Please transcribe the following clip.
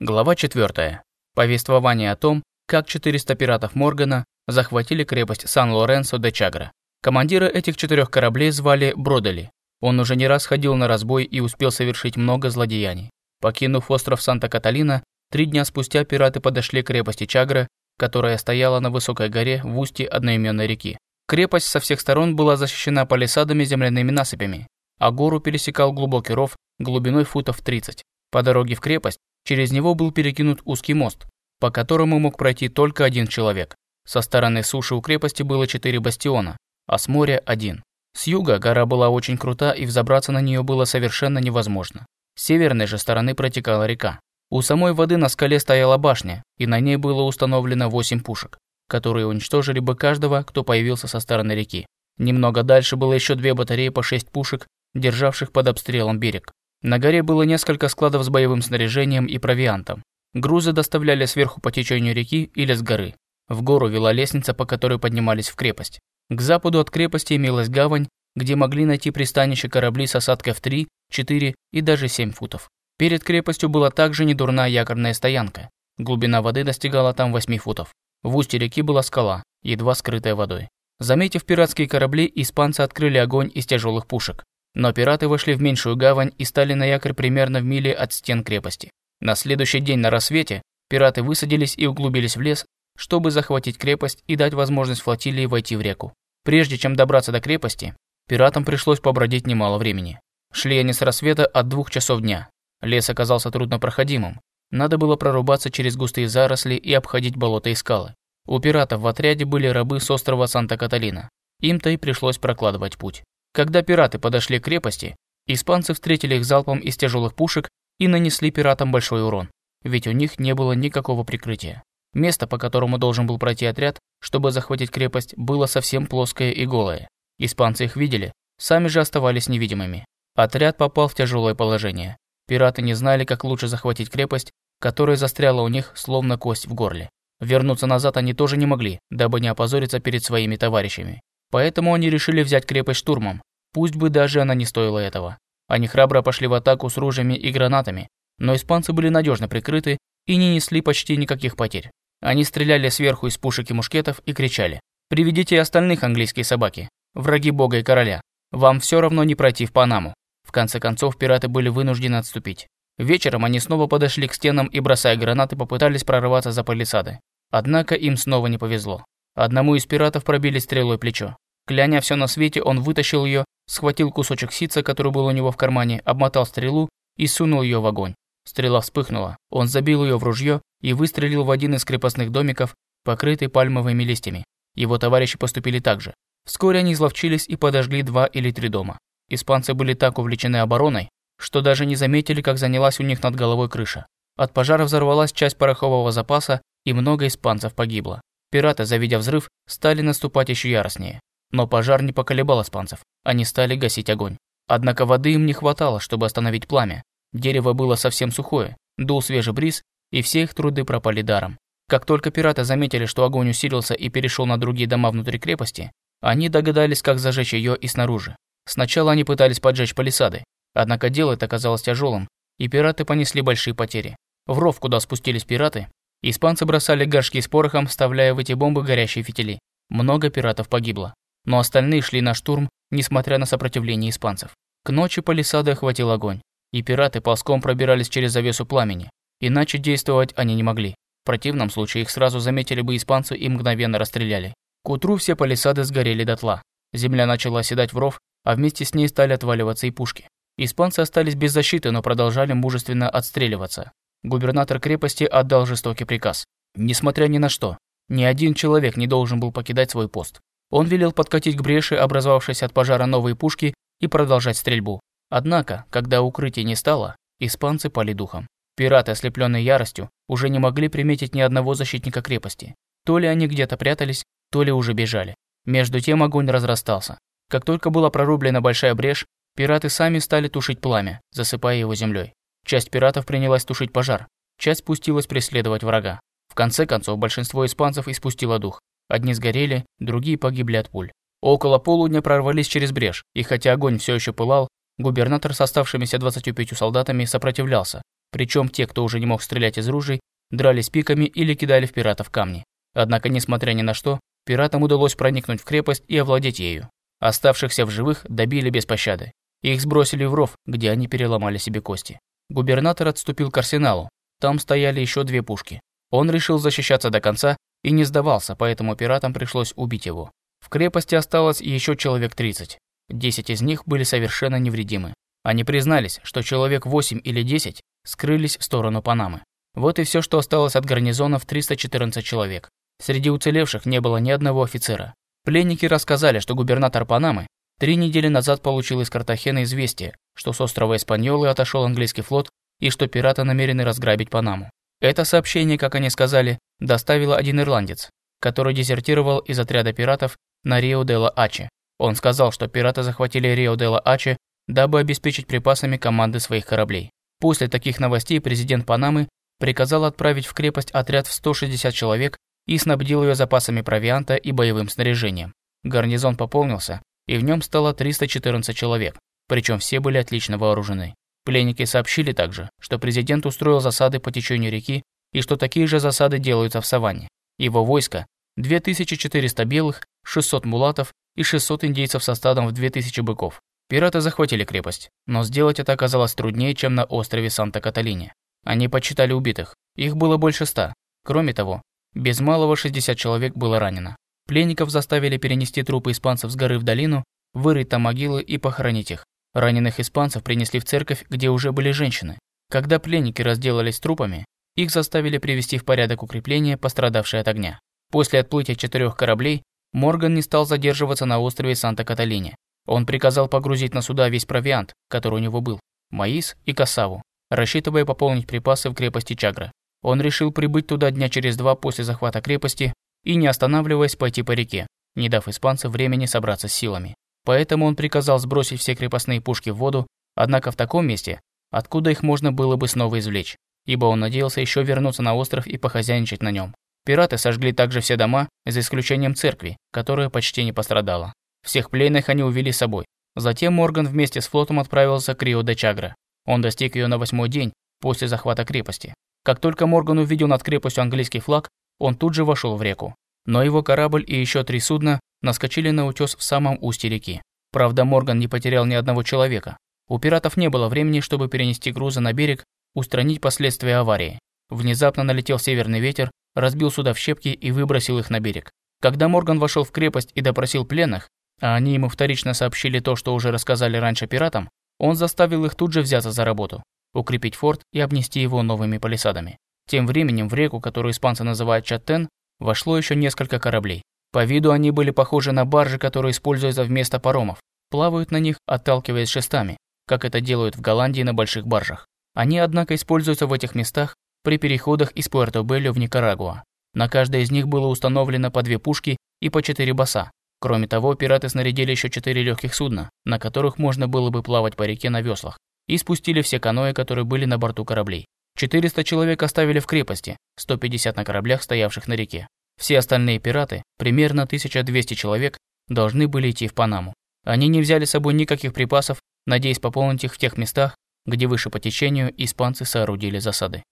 Глава 4. Повествование о том, как 400 пиратов Моргана захватили крепость Сан-Лоренсо де Чагра. Командира этих четырех кораблей звали Бродели. Он уже не раз ходил на разбой и успел совершить много злодеяний. Покинув остров Санта-Каталина, три дня спустя пираты подошли к крепости Чагра, которая стояла на высокой горе в устье одноименной реки. Крепость со всех сторон была защищена палисадами земляными насыпями, а гору пересекал глубокий ров глубиной футов 30. По дороге в крепость Через него был перекинут узкий мост, по которому мог пройти только один человек. Со стороны суши у крепости было четыре бастиона, а с моря один. С юга гора была очень крута и взобраться на нее было совершенно невозможно. С северной же стороны протекала река. У самой воды на скале стояла башня, и на ней было установлено восемь пушек, которые уничтожили бы каждого, кто появился со стороны реки. Немного дальше было еще две батареи по шесть пушек, державших под обстрелом берег. На горе было несколько складов с боевым снаряжением и провиантом. Грузы доставляли сверху по течению реки или с горы. В гору вела лестница, по которой поднимались в крепость. К западу от крепости имелась гавань, где могли найти пристанище корабли с осадкой в 3, 4 и даже 7 футов. Перед крепостью была также недурная якорная стоянка. Глубина воды достигала там 8 футов. В устье реки была скала, едва скрытая водой. Заметив пиратские корабли, испанцы открыли огонь из тяжелых пушек. Но пираты вошли в меньшую гавань и стали на якорь примерно в миле от стен крепости. На следующий день на рассвете пираты высадились и углубились в лес, чтобы захватить крепость и дать возможность флотилии войти в реку. Прежде чем добраться до крепости, пиратам пришлось побродить немало времени. Шли они с рассвета от двух часов дня. Лес оказался труднопроходимым. Надо было прорубаться через густые заросли и обходить болота и скалы. У пиратов в отряде были рабы с острова Санта-Каталина. Им-то и пришлось прокладывать путь. Когда пираты подошли к крепости, испанцы встретили их залпом из тяжелых пушек и нанесли пиратам большой урон, ведь у них не было никакого прикрытия. Место, по которому должен был пройти отряд, чтобы захватить крепость, было совсем плоское и голое. Испанцы их видели, сами же оставались невидимыми. Отряд попал в тяжелое положение. Пираты не знали, как лучше захватить крепость, которая застряла у них, словно кость в горле. Вернуться назад они тоже не могли, дабы не опозориться перед своими товарищами. Поэтому они решили взять крепость штурмом, Пусть бы даже она не стоила этого. Они храбро пошли в атаку с ружьями и гранатами, но испанцы были надежно прикрыты и не несли почти никаких потерь. Они стреляли сверху из пушек и мушкетов и кричали «Приведите остальных английские собаки, враги бога и короля, вам все равно не пройти в Панаму». В конце концов пираты были вынуждены отступить. Вечером они снова подошли к стенам и, бросая гранаты, попытались прорваться за палисады. Однако им снова не повезло. Одному из пиратов пробили стрелой плечо. Кляня все на свете, он вытащил ее схватил кусочек сица, который был у него в кармане, обмотал стрелу и сунул ее в огонь. Стрела вспыхнула. Он забил ее в ружье и выстрелил в один из крепостных домиков, покрытый пальмовыми листьями. Его товарищи поступили так же. Вскоре они изловчились и подожгли два или три дома. Испанцы были так увлечены обороной, что даже не заметили, как занялась у них над головой крыша. От пожара взорвалась часть порохового запаса, и много испанцев погибло. Пираты, завидя взрыв, стали наступать еще яростнее. Но пожар не поколебал испанцев. Они стали гасить огонь. Однако воды им не хватало, чтобы остановить пламя. Дерево было совсем сухое, дул свежий бриз, и все их труды пропали даром. Как только пираты заметили, что огонь усилился и перешел на другие дома внутри крепости, они догадались, как зажечь ее и снаружи. Сначала они пытались поджечь палисады, однако дело это оказалось тяжелым, и пираты понесли большие потери. В ров, куда спустились пираты, испанцы бросали горшки с порохом, вставляя в эти бомбы горящие фитили. Много пиратов погибло но остальные шли на штурм, несмотря на сопротивление испанцев. К ночи палисады охватил огонь, и пираты ползком пробирались через завесу пламени. Иначе действовать они не могли. В противном случае их сразу заметили бы испанцы и мгновенно расстреляли. К утру все палисады сгорели дотла. Земля начала оседать в ров, а вместе с ней стали отваливаться и пушки. Испанцы остались без защиты, но продолжали мужественно отстреливаться. Губернатор крепости отдал жестокий приказ. Несмотря ни на что, ни один человек не должен был покидать свой пост. Он велел подкатить к бреши, образовавшейся от пожара новые пушки, и продолжать стрельбу. Однако, когда укрытия не стало, испанцы пали духом. Пираты, ослепленные яростью, уже не могли приметить ни одного защитника крепости. То ли они где-то прятались, то ли уже бежали. Между тем огонь разрастался. Как только была прорублена большая брешь, пираты сами стали тушить пламя, засыпая его землей. Часть пиратов принялась тушить пожар, часть спустилась преследовать врага. В конце концов, большинство испанцев испустило дух. Одни сгорели, другие погибли от пуль. Около полудня прорвались через брешь, и хотя огонь все еще пылал, губернатор с оставшимися 25 солдатами сопротивлялся, Причем те, кто уже не мог стрелять из ружей, дрались пиками или кидали в пиратов камни. Однако, несмотря ни на что, пиратам удалось проникнуть в крепость и овладеть ею. Оставшихся в живых добили без пощады. Их сбросили в ров, где они переломали себе кости. Губернатор отступил к арсеналу. Там стояли еще две пушки. Он решил защищаться до конца и не сдавался, поэтому пиратам пришлось убить его. В крепости осталось еще человек 30. 10 из них были совершенно невредимы. Они признались, что человек 8 или 10 скрылись в сторону Панамы. Вот и все, что осталось от гарнизона в 314 человек. Среди уцелевших не было ни одного офицера. Пленники рассказали, что губернатор Панамы три недели назад получил из Картахена известие, что с острова Испаньолы отошел английский флот и что пираты намерены разграбить Панаму. Это сообщение, как они сказали, доставил один ирландец, который дезертировал из отряда пиратов на Рио-де-ла-Аче. Он сказал, что пираты захватили Рио-де-ла-Аче, дабы обеспечить припасами команды своих кораблей. После таких новостей президент Панамы приказал отправить в крепость отряд в 160 человек и снабдил ее запасами провианта и боевым снаряжением. Гарнизон пополнился, и в нем стало 314 человек, причем все были отлично вооружены. Пленники сообщили также, что президент устроил засады по течению реки и что такие же засады делаются в саванне. Его войско – 2400 белых, 600 мулатов и 600 индейцев со стадом в 2000 быков. Пираты захватили крепость, но сделать это оказалось труднее, чем на острове Санта-Каталине. Они почитали убитых, их было больше ста. Кроме того, без малого 60 человек было ранено. Пленников заставили перенести трупы испанцев с горы в долину, вырыть там могилы и похоронить их. Раненых испанцев принесли в церковь, где уже были женщины. Когда пленники разделались трупами, их заставили привести в порядок укрепления, пострадавшие от огня. После отплытия четырех кораблей Морган не стал задерживаться на острове Санта-Каталине. Он приказал погрузить на суда весь провиант, который у него был, маис и кассаву, рассчитывая пополнить припасы в крепости Чагра. Он решил прибыть туда дня через два после захвата крепости и, не останавливаясь, пойти по реке, не дав испанцам времени собраться с силами. Поэтому он приказал сбросить все крепостные пушки в воду, однако в таком месте, откуда их можно было бы снова извлечь, ибо он надеялся еще вернуться на остров и похозяйничать на нем. Пираты сожгли также все дома, за исключением церкви, которая почти не пострадала. Всех пленных они увели с собой. Затем Морган вместе с флотом отправился к Рио-де-Чагра. Он достиг ее на восьмой день после захвата крепости. Как только Морган увидел над крепостью английский флаг, он тут же вошел в реку. Но его корабль и еще три судна наскочили на утес в самом устье реки. Правда, Морган не потерял ни одного человека. У пиратов не было времени, чтобы перенести грузы на берег, устранить последствия аварии. Внезапно налетел северный ветер, разбил суда в щепки и выбросил их на берег. Когда Морган вошел в крепость и допросил пленных, а они ему вторично сообщили то, что уже рассказали раньше пиратам, он заставил их тут же взяться за работу, укрепить форт и обнести его новыми палисадами. Тем временем в реку, которую испанцы называют Чаттен, вошло еще несколько кораблей. По виду они были похожи на баржи, которые используются вместо паромов. Плавают на них, отталкиваясь шестами, как это делают в Голландии на больших баржах. Они, однако, используются в этих местах при переходах из Пуэрто-Белло в Никарагуа. На каждой из них было установлено по две пушки и по четыре баса. Кроме того, пираты снарядили еще четыре легких судна, на которых можно было бы плавать по реке на веслах, и спустили все каноэ, которые были на борту кораблей. 400 человек оставили в крепости, 150 на кораблях, стоявших на реке. Все остальные пираты, примерно 1200 человек, должны были идти в Панаму. Они не взяли с собой никаких припасов, надеясь пополнить их в тех местах, где выше по течению испанцы соорудили засады.